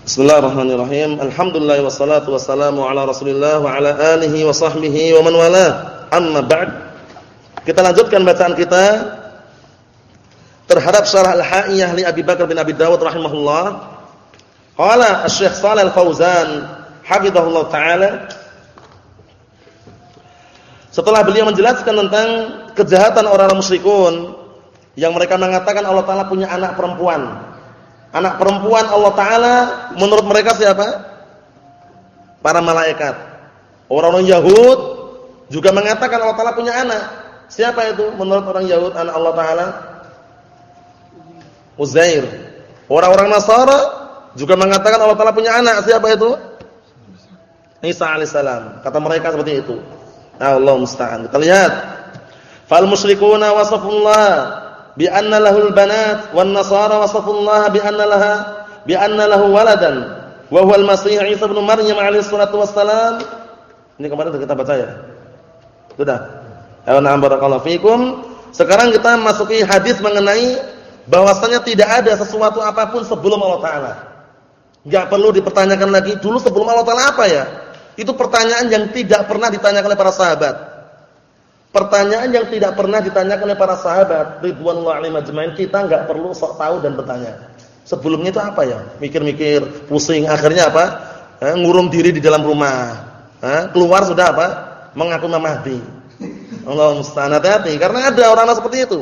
Bismillahirrahmanirrahim. Alhamdulillah wassalatu wassalamu ala Rasulillah wa ala alihi wa sahbihi wa man wala. Amma ba'd. Kita lanjutkan bacaan kita terhadap syarah Al-Ha'iyah li Abi Bakar bin Abi Dawud rahimahullah. Qala Asy-Syaikh Shalal Al-Fauzan hafizahullah taala setelah beliau menjelaskan tentang kejahatan orang-orang musyrikun yang mereka mengatakan Allah taala punya anak perempuan Anak perempuan Allah Ta'ala menurut mereka siapa? Para malaikat. Orang-orang Yahud juga mengatakan Allah Ta'ala punya anak. Siapa itu menurut orang Yahud anak Allah Ta'ala? Uzair. Orang-orang Nasara juga mengatakan Allah Ta'ala punya anak. Siapa itu? Isa alaihissalam. Kata mereka seperti itu. Allah musta'an. Kita lihat. Fal musyrikuna wasafullah bi anna lahul banat wan nasara wasafullaha bi anna laha bi anna lahu waladan wa huwa al-masih Isa ibn Maryam alaihi salatu wassalam. Ini kemarin kita baca ya. Sudah. Na'am barakallahu fikum. Sekarang kita masuki hadis mengenai bahwasanya tidak ada sesuatu apa pun sebelum Allah taala. Enggak perlu dipertanyakan lagi dulu sebelum Allah taala apa ya? Itu pertanyaan yang tidak pernah ditanyakan oleh para sahabat. Pertanyaan yang tidak pernah ditanyakan oleh para sahabat ridwanullah alaihi majma'in kita enggak perlu sok tahu dan bertanya. Sebelumnya itu apa ya? Mikir-mikir, pusing, akhirnya apa? Eh, ngurung diri di dalam rumah. Eh, keluar sudah apa? Mengaku Mahdi. Allah musta'an hati karena ada orang-orang seperti itu.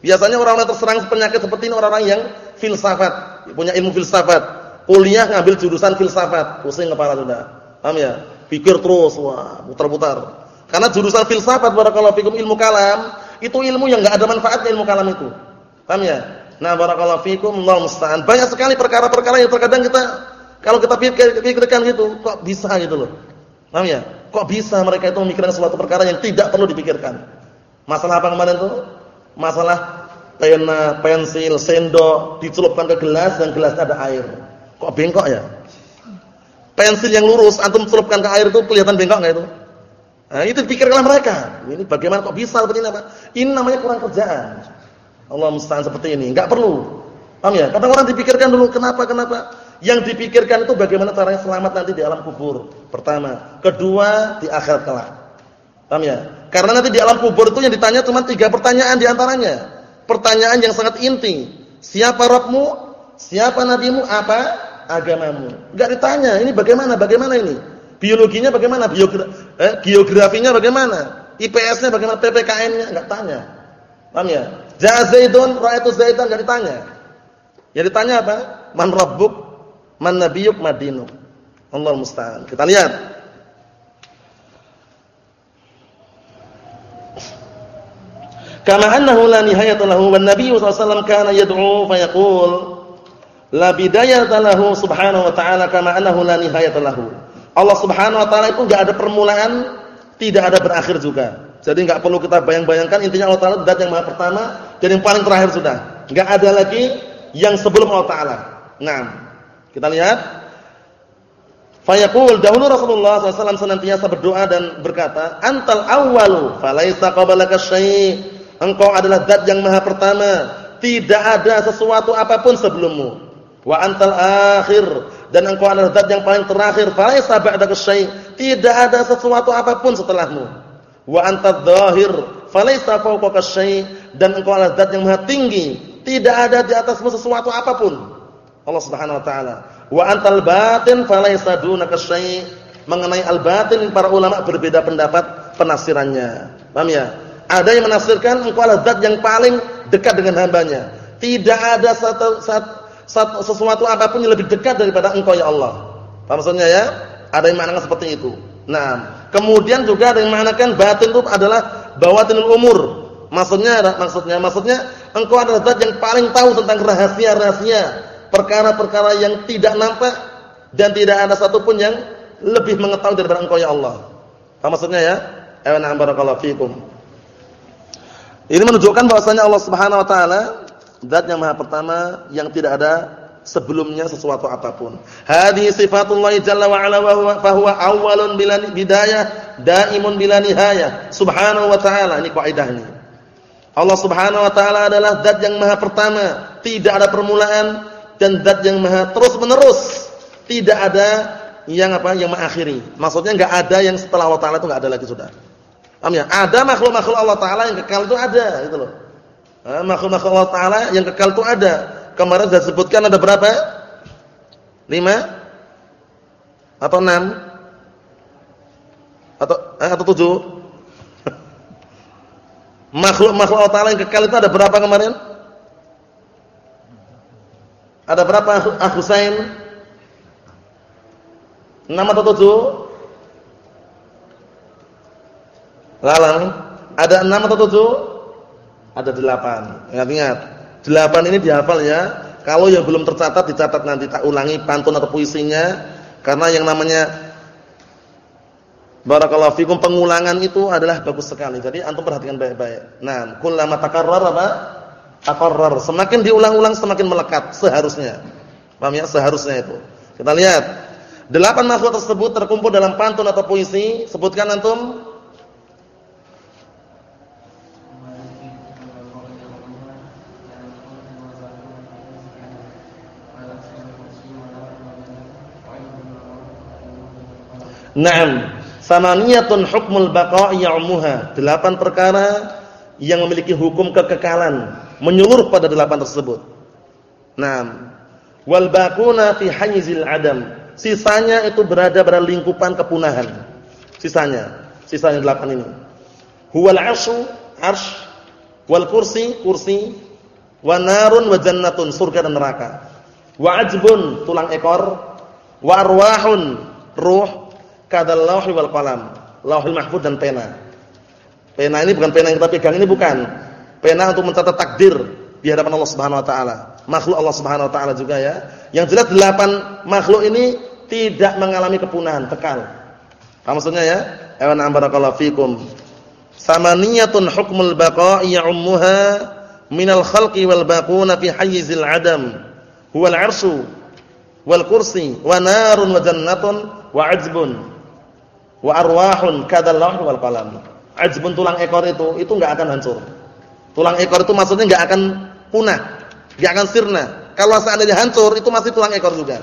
Biasanya orang-orang terserang penyakit seperti ini orang-orang yang filsafat, punya ilmu filsafat. Kuliah ngambil jurusan filsafat, pusing kepala sudah. Paham ya? Pikir terus, wah, putar-putar. Karena jurusan filsafat barakallahu fikum ilmu kalam, itu ilmu yang enggak ada manfaatnya ilmu kalam itu. Paham ya? Nah, barakallahu fikum, Allah musta'an. Banyak sekali perkara-perkara yang terkadang kita kalau kita pikirkan gitu, kok bisa gitu loh. Paham ya? Kok bisa mereka itu memikirkan suatu perkara yang tidak perlu dipikirkan? Masalah apa kemarin itu? Masalah pena, pensil, sendok dicelupkan ke gelas dan gelasnya ada air. Kok bengkok ya? Pensil yang lurus antum celupkan ke air itu kelihatan bengkok enggak itu? Nah, itu dipikirkan mereka. Ini bagaimana kok bisa seperti ini apa? Ini namanya kurang kerjaan. Allah musta'an seperti ini, enggak perlu. Paham ya? Kadang orang dipikirkan dulu kenapa kenapa? Yang dipikirkan itu bagaimana caranya selamat nanti di alam kubur. Pertama, kedua di akhirat kelak. Paham ya? Karena nanti di alam kubur itu yang ditanya cuma tiga pertanyaan di antaranya. Pertanyaan yang sangat inti. Siapa Rabbmu? Siapa nabimu? Apa agamamu? Enggak ditanya, ini bagaimana? Bagaimana ini? Biologinya bagaimana? Biogra eh, geografinya bagaimana? IPS-nya bagaimana? PPKN-nya enggak tanya. Paham ya? Ja Zaidun ra'aitu Zaidan enggak ditanya. Yang ditanya apa? Man rabbuk? Man nabiyuk? Madinuk. Allah musta'an. Kita lihat. Kama annahu la nihayata lahu wan nabiyyu sallallahu alaihi wasallam kana yad'u fa yaqul la bidayata lahu subhanahu wa ta'ala kama annahu la nihayata lahu. Allah Subhanahu wa taala itu enggak ada permulaan, tidak ada berakhir juga. Jadi enggak perlu kita bayang-bayangkan intinya Allah taala zat yang maha pertama dan yang paling terakhir sudah. Enggak ada lagi yang sebelum Allah taala. Nah, kita lihat Fayaqul dahulu Rasulullah SAW senantiasa berdoa dan berkata, "Antal awwalu, falaisa qablaka syai'." Engkau adalah zat yang maha pertama, tidak ada sesuatu apa pun sebelummu. Wa antal akhir, dan engkau adalah zat yang paling terakhir. Falaisa ba'daka syai. Tidak ada sesuatu apa pun setelahmu. Wa antadz dzahir falaisa fawqaka syai. Dan engkau adalah zat yang maha tinggi. Tidak ada di atasmu sesuatu apa pun. Allah Subhanahu wa taala. Wa antal batin falaisa dunaka syai. Mengenai al batin para ulama berbeda pendapat penafsirannya paham ya? Ada yang menafsirkan engkau adalah zat yang paling dekat dengan hambanya. Tidak ada satu, satu sesuatu apa pun yang lebih dekat daripada engkau ya Allah. Apa maksudnya ya? Ada yang maknanya seperti itu. Nah, kemudian juga ada yang mengatakan batin itu adalah bawatinul umur. Maksudnya maksudnya maksudnya engkau adalah zat yang paling tahu tentang rahasia-rahasia, perkara-perkara yang tidak nampak dan tidak ada satupun yang lebih mengetahui daripada engkau ya Allah. Apa maksudnya ya? Ayo barakallahu. Ini menunjukkan bahwasanya Allah Subhanahu wa taala Zat yang maha pertama yang tidak ada sebelumnya sesuatu apa pun. Hadhi sifatullah jalla wa ala wa huwa awwalun bila bidayah, daimun bila nihayah. Subhanahu wa ta'ala. Ini kaidah ini. Allah Subhanahu wa taala adalah zat yang maha pertama, tidak ada permulaan dan zat yang maha terus-menerus. Tidak ada yang apa? Yang mengakhiri. Maksudnya enggak ada yang setelah Allah taala itu enggak ada lagi sudah. Paham ya? Ada makhluk-makhluk Allah taala yang kekal itu ada gitu loh. Makhluk-makhluk Allah taala yang kekal itu ada. Kemarin sudah sebutkan ada berapa? Lima? Atau enam? Atau eh, atau tujuh? Makhluk-makhluk Allah taala yang kekal itu ada berapa kemarin? Ada berapa Ah Husain? Enam atau tujuh? Lalang. Ada enam atau tujuh? Ada delapan. Ingat-ingat. Delapan ini dihafal ya. Kalau yang belum tercatat dicatat nanti tak ulangi pantun atau puisinya. Karena yang namanya Barakallahu fikum pengulangan itu adalah bagus sekali. Jadi antum perhatikan baik-baik. Nah, kullama takarrar apa? Takarrar. Semakin diulang-ulang semakin melekat seharusnya. Paham ya? Seharusnya itu. Kita lihat. Delapan makhluk tersebut terkumpul dalam pantun atau puisi. Sebutkan antum. Naam. Samaniyatun hukmul baqa'i ya'muha. Delapan perkara yang memiliki hukum kekekalan menyeluruh pada delapan tersebut. Naam. Wal baquna fi hayzil adam. Sisanya itu berada pada lingkupan kepunahan. Sisanya, sisanya delapan ini. Huwal 'arsyu, 'arsy, wal kursi, kursi, wa narun wa jannatun, surga dan neraka. Wa ajbun, tulang ekor, wa arwahun, ruh, kadal lauhi wal qalam, lauhul mahfuz dan pena. Pena ini bukan pena yang kita pegang ini bukan. Pena untuk mencatat takdir di hadapan Allah Subhanahu wa taala. Makhluk Allah Subhanahu wa taala juga ya. Yang jelas delapan makhluk ini tidak mengalami kepunahan, kekal. Apa maksudnya ya? Awan barakallahu fikum. Samaniyatun hukmul baqa'i ya'ummuha minal khalqi wal baquna fi hayyizil adam. Huwal 'arsyu wal kursi wa narun wa jannatun wa 'ajbun Wa arwahun kadzal wal qalam. Ajbun tulang ekor itu itu enggak akan hancur. Tulang ekor itu maksudnya enggak akan punah, enggak akan sirna. Kalau seandainya hancur itu masih tulang ekor juga.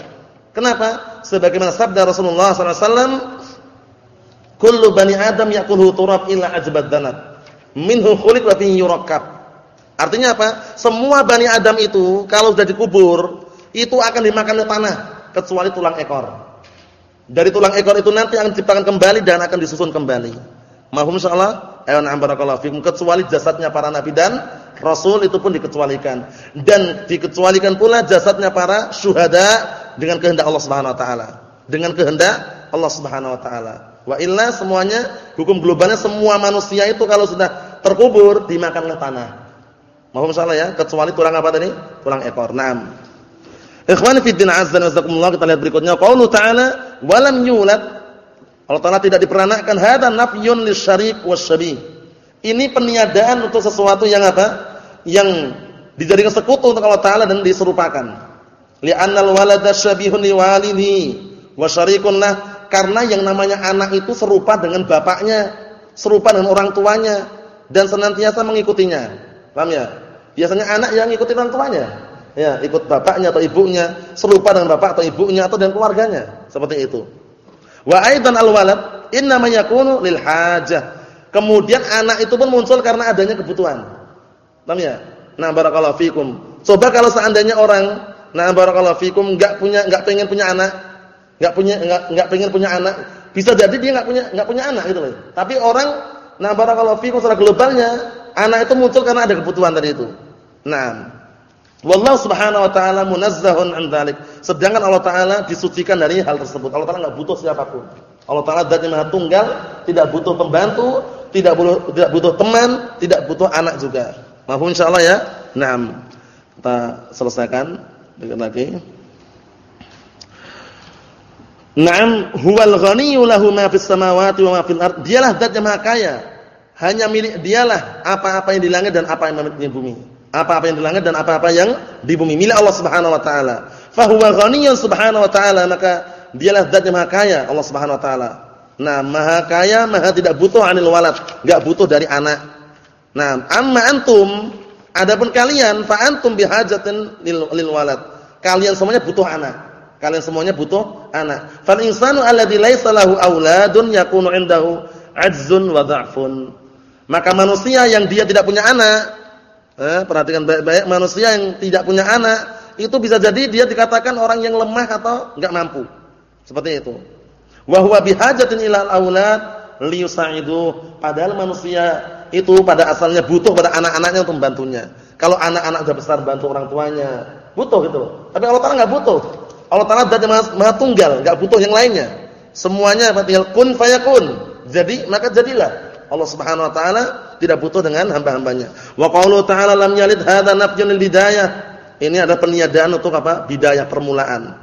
Kenapa? Sebagaimana sabda Rasulullah wasallam, "Kullu bani Adam ya'kulu turab illa ajbad danat. Minhu khuliq wa fihi yurakkab." Artinya apa? Semua bani Adam itu kalau sudah dikubur, itu akan dimakan oleh tanah kecuali tulang ekor. Dari tulang ekor itu nanti akan diciptakan kembali dan akan disusun kembali. Mahum insyaallah. Ayo na'am barakallahu fikum kecuali jasadnya para nabi dan rasul itu pun dikecualikan dan dikecualikan pula jasadnya para syuhada dengan kehendak Allah Subhanahu wa taala. Dengan kehendak Allah Subhanahu wa taala. Wa illa semuanya hukum globalnya semua manusia itu kalau sudah terkubur dimakan oleh tanah. Mahum insyaallah ya, kecuali tulang apa tadi? Tulang ekor. Naam. Ikhwani fi din azza wa jalla kita lihat berikutnya qaulu ta'ala walam yulad Allah Taala tidak diperanakan hada nafyun lisyarik wasyabi. Ini peniadaan untuk sesuatu yang apa? Yang dijadikan sekutu untuk Allah Taala dan diserupakan. Li'annal walada syabihun liwalidihi wa syarikun lah karena yang namanya anak itu serupa dengan bapaknya, serupa dengan orang tuanya dan senantiasa mengikutinya. Paham ya? Biasanya anak yang ngikutin orang tuanya ya ikut bapaknya atau ibunya, serupa dengan bapak atau ibunya atau dengan keluarganya, seperti itu. Wa aidan al-walad innama yakunu lil hajah. Kemudian anak itu pun muncul karena adanya kebutuhan. Paham ya? Nah, barakallahu fikum. Coba kalau seandainya orang, nah barakallahu fikum enggak punya enggak pengen punya anak, enggak punya enggak enggak pengen punya anak, bisa jadi dia enggak punya enggak punya anak gitu loh. Tapi orang nah barakallahu fikum secara globalnya, anak itu muncul karena ada kebutuhan tadi itu. Nah, Wallahu subhanahu wa ta'ala munazzahun an dzalik. Sedangkan Allah taala disucikan dari hal tersebut. Allah taala enggak butuh siapa pun. Allah taala zat yang tunggal, tidak butuh pembantu, tidak butuh tidak butuh teman, tidak butuh anak juga. Mahfum insyaallah ya. Naam. Kita selesaikan dengan lagi. Naam, huwal ghaniyyu lahu ma fis samawati wa ma fil ard. Dialah zat yang maha kaya. Hanya milik dialah apa-apa yang di langit dan apa yang di bumi apa-apa yang di langit dan apa-apa yang di bumi milik Allah Subhanahu wa taala. Fa huwa ghaniyyun subhanahu wa taala, maka dialah zat yang maha kaya Allah Subhanahu wa taala. Nah, maha kaya, maha tidak butuh anil walad, enggak butuh dari anak. Nah, amma antum, adapun kalian fa antum bihajatin lil, walad. Kalian semuanya butuh anak. Kalian semuanya butuh anak. Fal insanu alladzi laisa lahu auladun yakunu indahu ajzun wa dha'fun. Maka manusia yang dia tidak punya anak, eh, perhatikan baik-baik, manusia yang tidak punya anak itu bisa jadi dia dikatakan orang yang lemah atau enggak mampu. Seperti itu. Wa huwa bihajatin ilal aulad liyusaidu. Padahal manusia itu pada asalnya butuh pada anak-anaknya untuk membantunya. Kalau anak-anak sudah besar bantu orang tuanya, butuh gitu loh. Tapi Allah Taala enggak butuh. Allah Taala zat yang maha tunggal, enggak butuh yang lainnya. Semuanya tinggal kun fayakun. Jadi maka jadilah. Allah Subhanahu wa taala tidak butuh dengan hamba-hambanya. Wa qaulu ta'ala lam yalid hadza nafyun lil bidayah. Ini ada peniadaan untuk apa? Bidayah permulaan.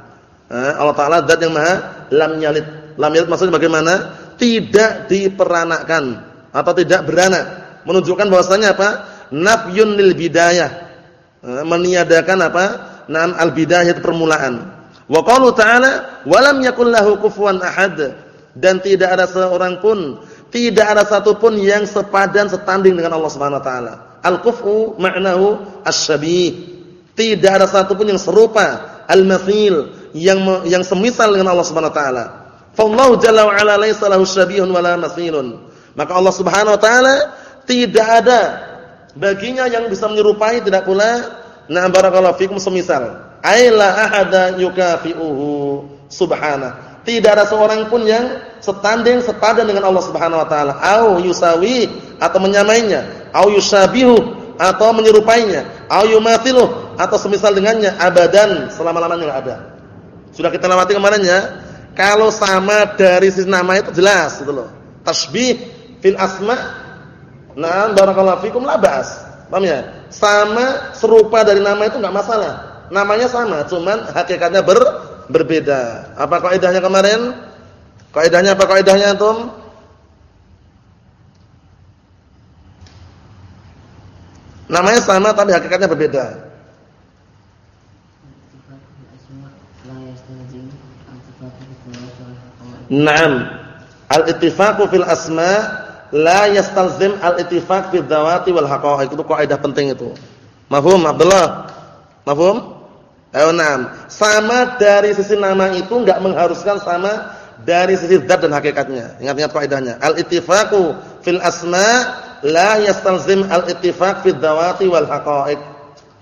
Allah taala zat yang maha lam yalid. Lam yalid maksudnya bagaimana? Tidak diperanakan atau tidak beranak. Menunjukkan bahwasanya apa? Nafyun lil bidayah. Meniadakan apa? Nam al bidayah itu permulaan. Wa qalu ta'ala walam yakul lahu kufuwan ahad dan tidak ada seorang pun tidak ada satupun yang sepadan setanding dengan Allah Subhanahu wa taala. Al-kufu ma'nahu asy-syabih. Tidak ada satupun yang serupa, al-mathil yang yang semisal dengan Allah Subhanahu wa taala. Fallahu jalla wa ala laisa lahu syabihun wala mathilun. Maka Allah Subhanahu wa taala tidak ada baginya yang bisa menyerupai tidak pula na barakallahu fikum semisal aila ahada yukafi'uhu subhana. Tidak ada seorang pun yang setanding sepadan dengan Allah Subhanahu wa taala, au yusawi atau menyamainya, au yusabihu atau menyerupainya, au yumathilu atau semisal dengannya abadan selama-lamanya enggak ada. Sudah kita lewati kemarin ya. Kalau sama dari sisi nama itu jelas gitu loh. Tasbih fil asma Nah, barakallahu fikum la ba'as. Paham ya? Sama serupa dari nama itu enggak masalah namanya sama, cuman hakikatnya ber, berbeda. Apa kaidahnya kemarin? Kaidahnya apa kaidahnya antum? Namanya sama tapi hakikatnya berbeda. Naam. Al-ittifaqu fil asma la yastalzim al-ittifaq fil dzawati wal haqa'iq. Itu kaidah penting itu. Mafhum Abdullah? Mafhum? Ayo enam. Sama dari sisi nama itu enggak mengharuskan sama dari sisi zat dan hakikatnya. Ingat-ingat kaidahnya. Al-ittifaqu fil asma la yastalzim al-ittifaq fil dzawati wal haqa'iq.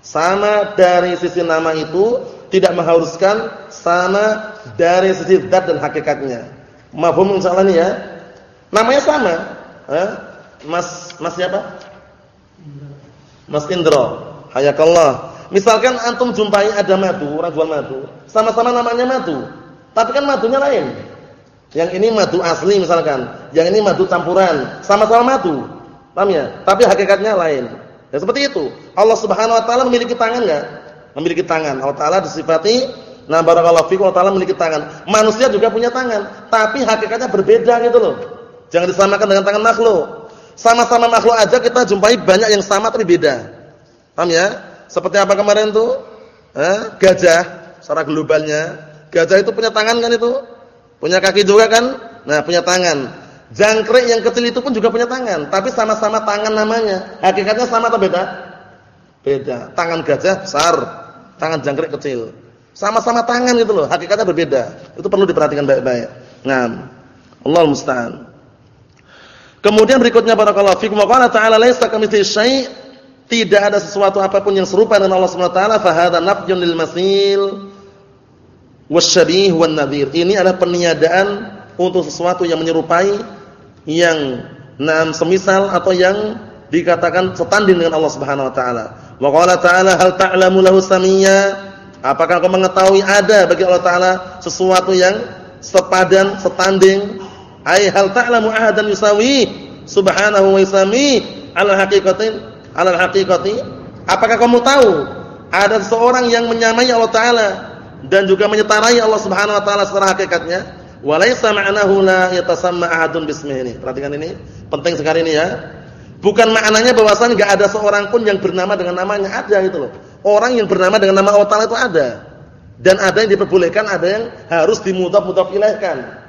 Sama dari sisi nama itu tidak mengharuskan sama dari sisi zat dan hakikatnya. Mafhum insyaallah nih ya. Namanya sama. Eh? Mas Mas siapa? Mas Indro. Hayakallah. Misalkan antum jumpai ada madu, orang jual madu, sama-sama namanya madu, tapi kan madunya lain. Yang ini madu asli misalkan, yang ini madu campuran, sama-sama madu. Paham ya? Tapi hakikatnya lain. Ya seperti itu. Allah Subhanahu wa taala memiliki tangan enggak? Memiliki tangan. Allah taala disifati nah barakallahu fikum Allah taala memiliki tangan. Manusia juga punya tangan, tapi hakikatnya berbeda gitu loh. Jangan disamakan dengan tangan makhluk. Sama-sama makhluk aja kita jumpai banyak yang sama tapi beda. Paham ya? Seperti apa kemarin tuh? Eh, gajah secara globalnya. Gajah itu punya tangan kan itu? Punya kaki juga kan? Nah, punya tangan. Jangkrik yang kecil itu pun juga punya tangan, tapi sama-sama tangan namanya. Hakikatnya sama atau beda? Beda. Tangan gajah besar, tangan jangkrik kecil. Sama-sama tangan gitu loh, hakikatnya berbeda. Itu perlu diperhatikan baik-baik. Nah, Allah musta'an. Kemudian berikutnya barakallahu fikum wa qala ta'ala laisa kamitslihi syai' tidak ada sesuatu apa pun yang serupa dengan Allah Subhanahu wa taala fa hadza nafyun lil masil wasyabih wan nadhir. Ini adalah peniadaan untuk sesuatu yang menyerupai yang nam semisal atau yang dikatakan setanding dengan Allah Subhanahu wa taala. Wa qala ta'ala hal ta'lamu lahu samiyya? Apakah kau mengetahui ada bagi Allah taala sesuatu yang sepadan, setanding? Ai hal ta'lamu ahadan yusawi subhanahu wa yusami ala haqiqatin alal haqiqati apakah kamu tahu ada seorang yang menyamai Allah taala dan juga menyetarai Allah Subhanahu wa taala secara hakikatnya? Walaysa ma'nahu la yatasamma ahadun bismihi ini. Perhatikan ini penting sekali ini ya. Bukan maknanya bahwasanya enggak ada seorang pun yang bernama dengan namanya ada gitu loh. Orang yang bernama dengan nama Allah taala itu ada. Dan ada yang diperbolehkan ada yang harus dimudhaf-mudhaf ilaihkan.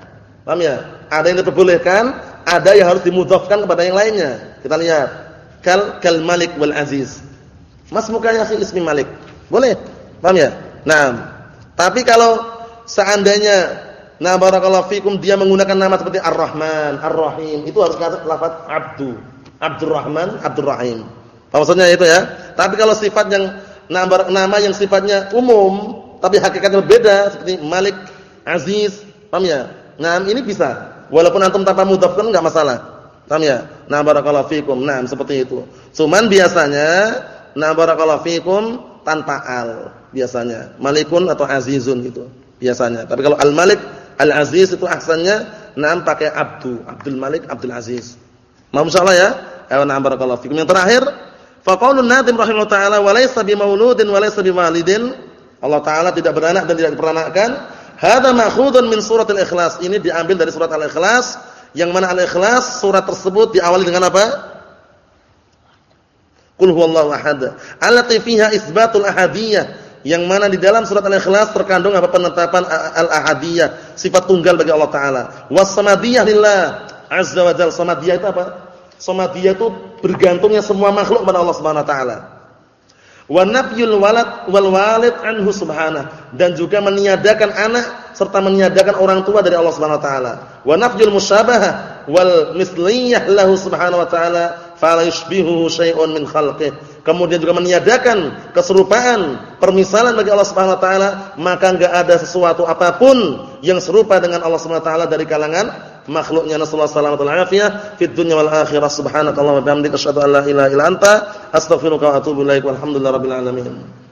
Paham ya? Ada yang diperbolehkan ada yang harus dimudhafkan kepada yang lainnya. Kita lihat kal kal malik wal aziz. Mas mukanya si ismi malik. Boleh? Paham ya? Nah, tapi kalau seandainya nah barakallahu fikum dia menggunakan nama seperti Ar-Rahman, Ar-Rahim, itu harus kata lafaz Abdu. Abdurrahman, Abdurrahim. Apa maksudnya itu ya? Tapi kalau sifat yang nama, nama yang sifatnya umum tapi hakikatnya berbeda seperti Malik, Aziz, paham ya? Nah, ini bisa. Walaupun antum tanpa mudhaf kan enggak masalah. Paham ya? Nah barakallahu fikum. Nah, seperti itu. Cuman biasanya nah barakallahu fikum tanpa al biasanya. Malikun atau azizun gitu biasanya. Tapi kalau al-Malik, al-Aziz itu aksannya nam pakai abdu, Abdul Malik, Abdul Aziz. Insyaallah ya? Ayo na'am barakallahu fikum. Yang terakhir, fa qaulun nadim rahimahullah taala wa laysa bimauludin wa laysa biwalidin. Allah taala tidak beranak dan tidak diperanakkan. Hadza ma'khudun min surat al-Ikhlas. Ini diambil dari surat al-Ikhlas yang mana al-Ikhlas surat tersebut diawali dengan apa? Qul huwallahu ahad. Allati fiha isbatul ahadiyah yang mana di dalam surat Al-Ikhlas terkandung apa penetapan al-ahadiyah, sifat tunggal bagi Allah taala. Was-samadiyah lillah azza wa jalla. Samadiyah itu apa? Samadiyah itu bergantungnya semua makhluk kepada Allah Subhanahu wa taala. Wa nafyul walad wal walid anhu subhanahu dan juga meniadakan anak serta meniadakan orang tua dari Allah Subhanahu wa taala. Wa nafyul musyabahah wal misliyah lahu subhanahu wa taala fala yushbihu syai'un min khalqihi kemudian juga meniadakan keserupaan, permisalan bagi Allah Subhanahu wa taala, maka enggak ada sesuatu apa pun yang serupa dengan Allah Subhanahu wa taala dari kalangan makhluknya. Nasallahu alaihi wasallam fid dunya wal akhirah. Subhanakallahumma wa bihamdika asyhadu an la ilaha illa anta astaghfiruka wa atubu ilaik. Walhamdulillahirabbil alamin.